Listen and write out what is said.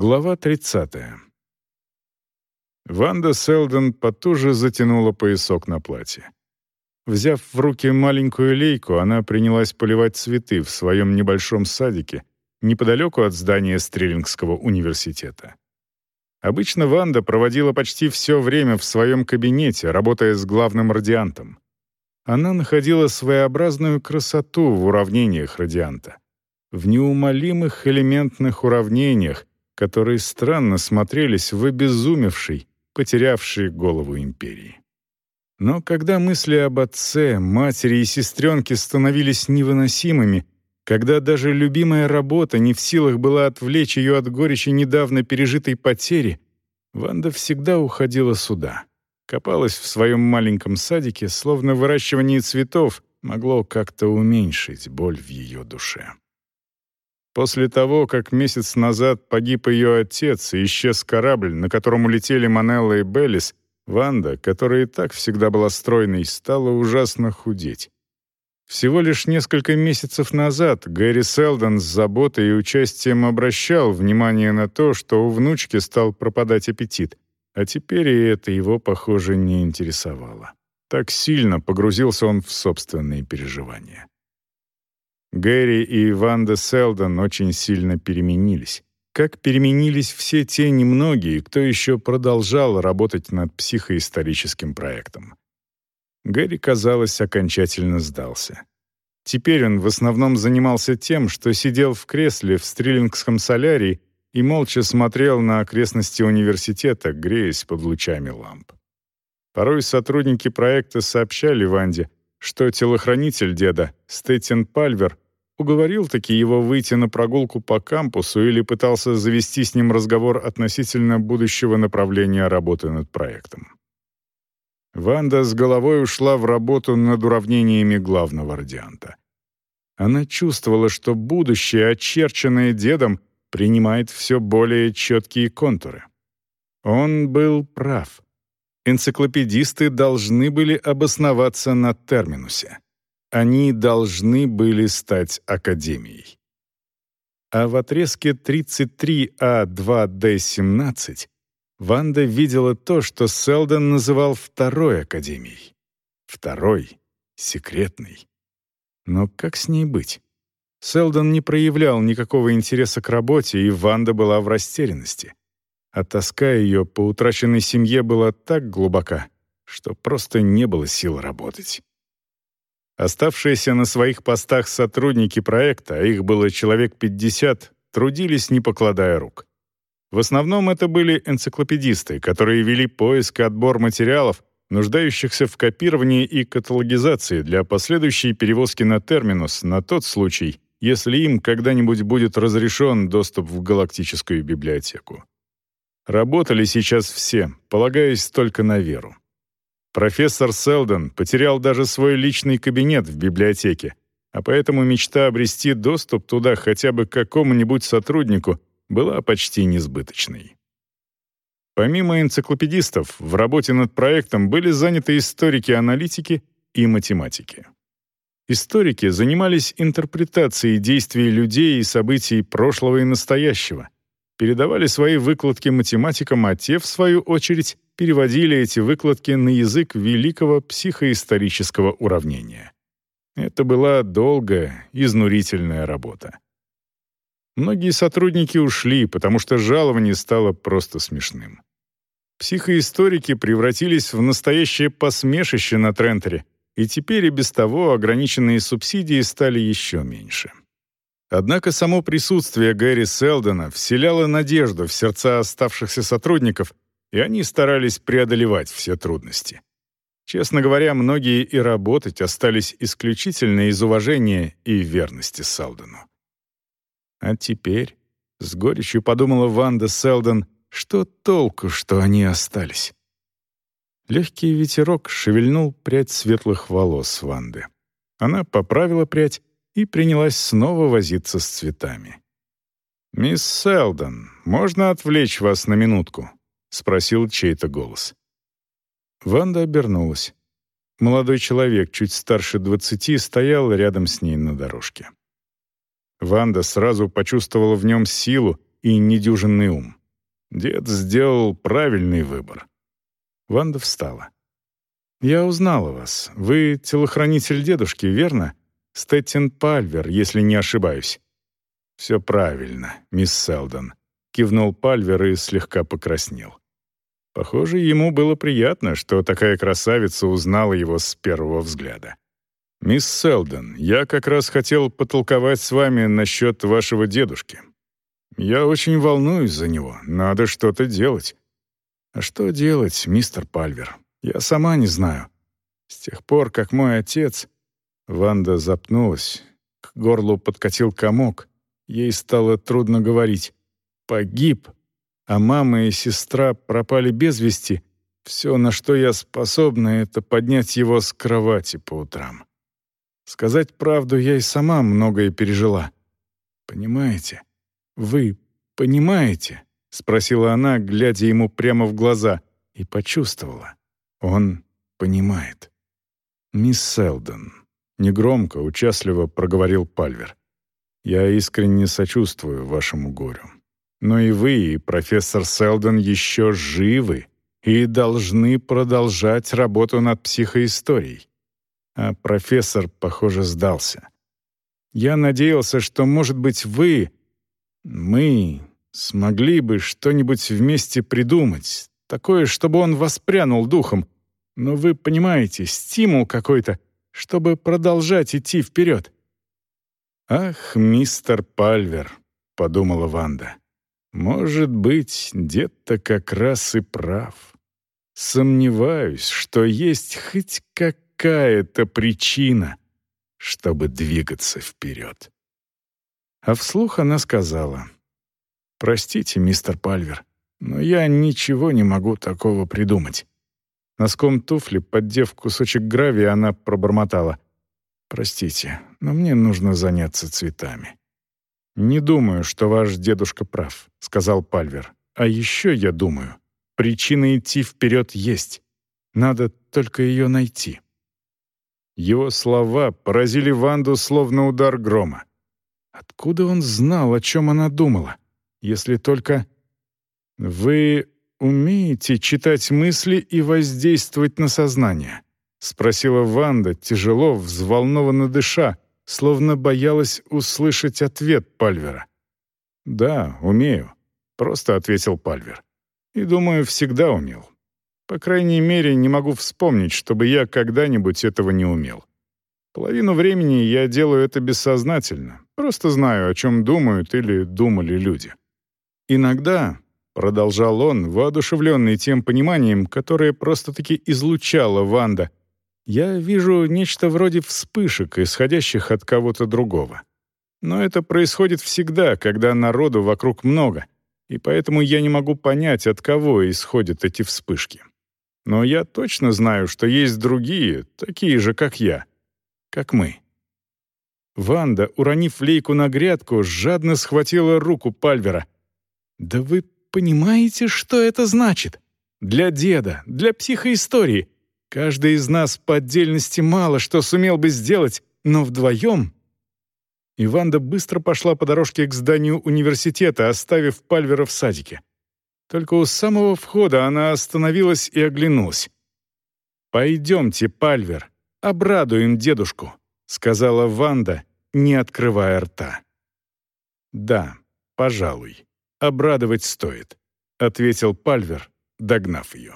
Глава 30. Ванда Селдон потуже затянула поясок на платье. Взяв в руки маленькую лейку, она принялась поливать цветы в своем небольшом садике неподалеку от здания Стрелингского университета. Обычно Ванда проводила почти все время в своем кабинете, работая с главным радиантом. Она находила своеобразную красоту в уравнениях радианта, в неумолимых элементных уравнениях, которые странно смотрелись в обезумевшей, потерявшей голову империи. Но когда мысли об отце, матери и сестренке становились невыносимыми, когда даже любимая работа не в силах была отвлечь ее от горечи недавно пережитой потери, Ванда всегда уходила сюда. Копалась в своем маленьком садике, словно выращивание цветов могло как-то уменьшить боль в ее душе. После того, как месяц назад погиб ее отец и исчез корабль, на котором улетели Манелла и Беллис, Ванда, которая и так всегда была стройной, стала ужасно худеть. Всего лишь несколько месяцев назад Гэри Селдон с заботой и участием обращал внимание на то, что у внучки стал пропадать аппетит, а теперь и это его, похоже, не интересовало. Так сильно погрузился он в собственные переживания. Гэри и Ванда Селдон очень сильно переменились. Как переменились все те немногие, кто еще продолжал работать над психоисторическим проектом. Гэри, казалось, окончательно сдался. Теперь он в основном занимался тем, что сидел в кресле в Стрелингском солярии и молча смотрел на окрестности университета, греясь под лучами ламп. Порой сотрудники проекта сообщали Ванде, что телохранитель деда, Стэтин Пальвер, уговорил-таки его выйти на прогулку по кампусу или пытался завести с ним разговор относительно будущего направления работы над проектом. Ванда с головой ушла в работу над уравнениями главного радианта. Она чувствовала, что будущее, очерченное дедом, принимает все более четкие контуры. Он был прав энциклопедисты должны были обосноваться на терминусе. Они должны были стать академией. А в отрезке 33А2Д17 Ванда видела то, что Селдон называл второй академией. Второй, секретный. Но как с ней быть? Селдон не проявлял никакого интереса к работе, и Ванда была в растерянности а тоска ее по утраченной семье была так глубока, что просто не было сил работать. Оставшиеся на своих постах сотрудники проекта, а их было человек 50, трудились, не покладая рук. В основном это были энциклопедисты, которые вели поиск и отбор материалов, нуждающихся в копировании и каталогизации для последующей перевозки на терминус на тот случай, если им когда-нибудь будет разрешен доступ в галактическую библиотеку. Работали сейчас все, полагаясь только на веру. Профессор Селдон потерял даже свой личный кабинет в библиотеке, а поэтому мечта обрести доступ туда хотя бы к какому-нибудь сотруднику была почти несбыточной. Помимо энциклопедистов, в работе над проектом были заняты историки-аналитики и математики. Историки занимались интерпретацией действий людей и событий прошлого и настоящего — передавали свои выкладки математикам, а те, в свою очередь, переводили эти выкладки на язык великого психоисторического уравнения. Это была долгая, изнурительная работа. Многие сотрудники ушли, потому что жалование стало просто смешным. Психоисторики превратились в настоящее посмешище на Трентере, и теперь и без того ограниченные субсидии стали еще меньше. Однако само присутствие Гэри Селдона вселяло надежду в сердца оставшихся сотрудников, и они старались преодолевать все трудности. Честно говоря, многие и работать остались исключительно из уважения и верности Селдону. А теперь, с горечью подумала Ванда Селдон, что толку, что они остались? Легкий ветерок шевельнул прядь светлых волос Ванды. Она поправила прядь и принялась снова возиться с цветами. «Мисс Селдон, можно отвлечь вас на минутку?» — спросил чей-то голос. Ванда обернулась. Молодой человек, чуть старше двадцати, стоял рядом с ней на дорожке. Ванда сразу почувствовала в нем силу, и недюжинный ум. Дед сделал правильный выбор. Ванда встала. «Я узнала вас. Вы телохранитель дедушки, верно? Стэттин Пальвер, если не ошибаюсь». «Все правильно, мисс Селдон», — кивнул Пальвер и слегка покраснел. Похоже, ему было приятно, что такая красавица узнала его с первого взгляда. «Мисс Селдон, я как раз хотел потолковать с вами насчет вашего дедушки. Я очень волнуюсь за него, надо что-то делать». «А что делать, мистер Пальвер? Я сама не знаю. С тех пор, как мой отец...» Ванда запнулась, к горлу подкатил комок. Ей стало трудно говорить. «Погиб, а мама и сестра пропали без вести. Все, на что я способна, это поднять его с кровати по утрам. Сказать правду, я и сама многое пережила. Понимаете? Вы понимаете?» — спросила она, глядя ему прямо в глаза, и почувствовала. Он понимает. «Мисс Селдон», — негромко, участливо проговорил Пальвер, «я искренне сочувствую вашему горю. Но и вы, и профессор Селдон еще живы и должны продолжать работу над психоисторией а профессор, похоже, сдался. Я надеялся, что, может быть, вы, мы смогли бы что-нибудь вместе придумать, такое, чтобы он воспрянул духом. Но вы понимаете, стимул какой-то, чтобы продолжать идти вперед. «Ах, мистер Пальвер», — подумала Ванда, — «может быть, дед-то как раз и прав. Сомневаюсь, что есть хоть как какая-то причина, чтобы двигаться вперед. А вслух она сказала, «Простите, мистер Пальвер, но я ничего не могу такого придумать». Носком туфли, поддев кусочек гравия, она пробормотала, «Простите, но мне нужно заняться цветами». «Не думаю, что ваш дедушка прав», — сказал Пальвер. «А еще я думаю, причина идти вперед есть. Надо только ее найти». Его слова поразили Ванду словно удар грома. Откуда он знал, о чем она думала? Если только... «Вы умеете читать мысли и воздействовать на сознание?» — спросила Ванда, тяжело, взволнованно дыша, словно боялась услышать ответ Пальвера. «Да, умею», — просто ответил Пальвер. «И, думаю, всегда умел. По крайней мере, не могу вспомнить, чтобы я когда-нибудь этого не умел. Половину времени я делаю это бессознательно, просто знаю, о чем думают или думали люди. Иногда, продолжал он, воодушевленный тем пониманием, которое просто-таки излучала Ванда, я вижу нечто вроде вспышек, исходящих от кого-то другого. Но это происходит всегда, когда народу вокруг много, и поэтому я не могу понять, от кого исходят эти вспышки. Но я точно знаю, что есть другие, такие же, как я, как мы. Ванда, уронив лейку на грядку, жадно схватила руку Пальвера. «Да вы понимаете, что это значит? Для деда, для психоистории. Каждый из нас по отдельности мало что сумел бы сделать, но вдвоем...» И Ванда быстро пошла по дорожке к зданию университета, оставив Пальвера в садике. Только у самого входа она остановилась и оглянулась. «Пойдемте, Пальвер, обрадуем дедушку», — сказала Ванда, не открывая рта. «Да, пожалуй, обрадовать стоит», — ответил Пальвер, догнав ее.